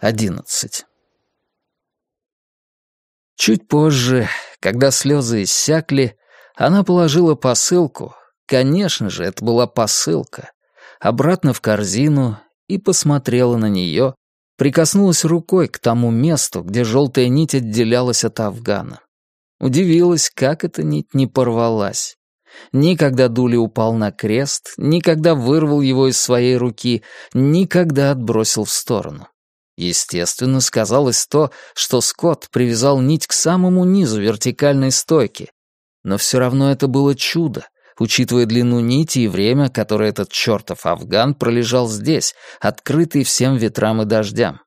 11. Чуть позже, когда слезы иссякли, она положила посылку, конечно же, это была посылка, обратно в корзину и посмотрела на нее, прикоснулась рукой к тому месту, где желтая нить отделялась от Афгана. Удивилась, как эта нить не порвалась. Ни когда Дули упал на крест, ни когда вырвал его из своей руки, ни когда отбросил в сторону. Естественно, сказалось то, что Скотт привязал нить к самому низу вертикальной стойки. Но все равно это было чудо, учитывая длину нити и время, которое этот чертов афган пролежал здесь, открытый всем ветрам и дождям.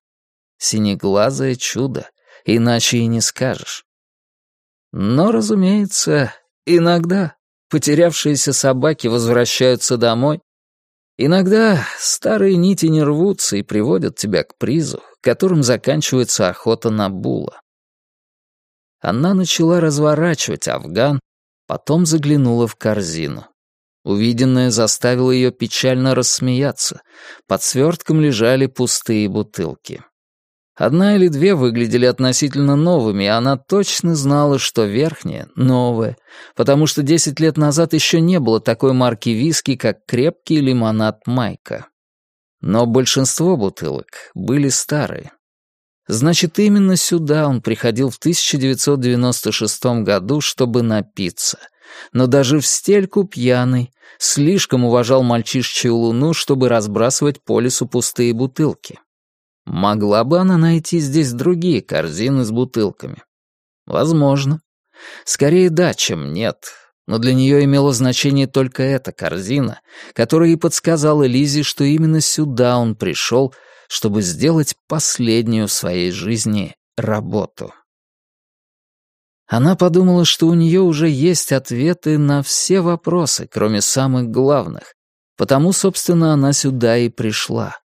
Синеглазое чудо, иначе и не скажешь. Но, разумеется, иногда потерявшиеся собаки возвращаются домой. Иногда старые нити не рвутся и приводят тебя к призу, которым заканчивается охота на була. Она начала разворачивать афган, потом заглянула в корзину. Увиденное заставило ее печально рассмеяться. Под свертком лежали пустые бутылки. Одна или две выглядели относительно новыми, и она точно знала, что верхняя — новая, потому что десять лет назад еще не было такой марки виски, как крепкий лимонад Майка. Но большинство бутылок были старые. Значит, именно сюда он приходил в 1996 году, чтобы напиться. Но даже в стельку пьяный, слишком уважал мальчишечью луну, чтобы разбрасывать по лесу пустые бутылки. Могла бы она найти здесь другие корзины с бутылками? Возможно. Скорее да, чем нет. Но для нее имело значение только эта корзина, которая и подсказала Лизе, что именно сюда он пришел, чтобы сделать последнюю в своей жизни работу. Она подумала, что у нее уже есть ответы на все вопросы, кроме самых главных, потому, собственно, она сюда и пришла.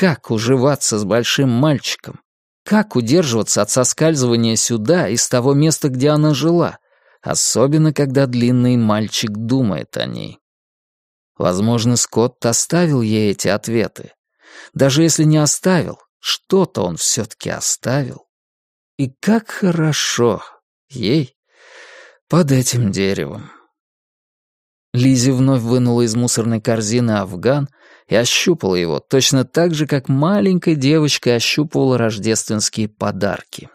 Как уживаться с большим мальчиком? Как удерживаться от соскальзывания сюда, из того места, где она жила, особенно когда длинный мальчик думает о ней? Возможно, Скотт оставил ей эти ответы. Даже если не оставил, что-то он все-таки оставил. И как хорошо ей под этим деревом. Лизи вновь вынула из мусорной корзины афган и ощупала его, точно так же, как маленькая девочка ощупывала рождественские подарки.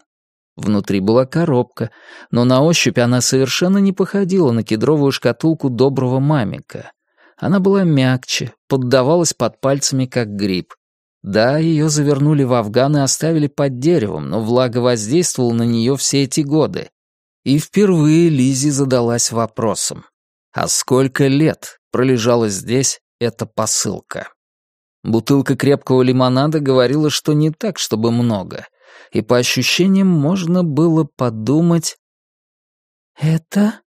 Внутри была коробка, но на ощупь она совершенно не походила на кедровую шкатулку доброго мамика. Она была мягче, поддавалась под пальцами, как гриб. Да, ее завернули в афган и оставили под деревом, но влага воздействовала на нее все эти годы. И впервые Лизи задалась вопросом. А сколько лет пролежала здесь эта посылка? Бутылка крепкого лимонада говорила, что не так, чтобы много, и по ощущениям можно было подумать... «Это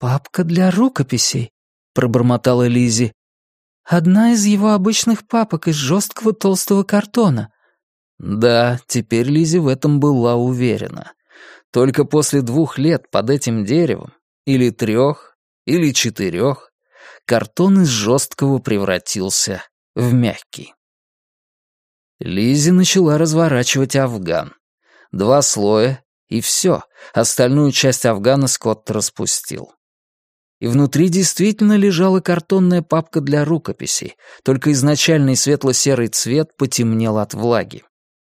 папка для рукописей», — пробормотала Лизи. «Одна из его обычных папок из жесткого толстого картона». Да, теперь Лизи в этом была уверена. Только после двух лет под этим деревом, или трех, или четырех, картон из жесткого превратился в мягкий. Лизи начала разворачивать афган. Два слоя, и все, остальную часть афгана Скотт распустил. И внутри действительно лежала картонная папка для рукописей, только изначальный светло-серый цвет потемнел от влаги.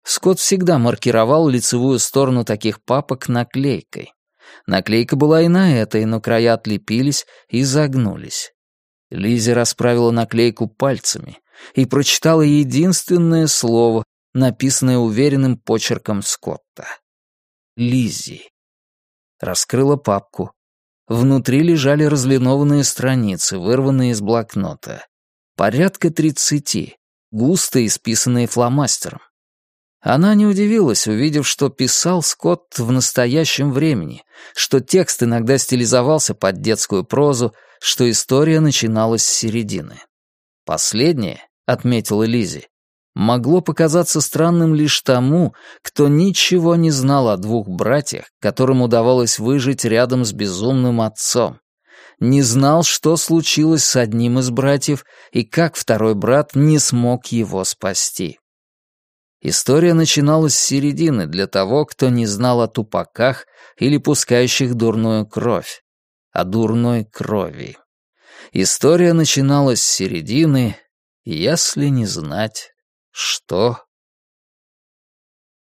Скотт всегда маркировал лицевую сторону таких папок наклейкой. Наклейка была и на этой, но края отлепились и загнулись. Лизи расправила наклейку пальцами и прочитала единственное слово, написанное уверенным почерком Скотта. Лизи. Раскрыла папку. Внутри лежали разлинованные страницы, вырванные из блокнота. Порядка тридцати, густо исписанные фломастером. Она не удивилась, увидев, что писал Скотт в настоящем времени, что текст иногда стилизовался под детскую прозу, что история начиналась с середины. Последнее, отметила Лизи, могло показаться странным лишь тому, кто ничего не знал о двух братьях, которым удавалось выжить рядом с безумным отцом. Не знал, что случилось с одним из братьев и как второй брат не смог его спасти. История начиналась с середины для того, кто не знал о тупаках или пускающих дурную кровь, о дурной крови. История начиналась с середины, если не знать, что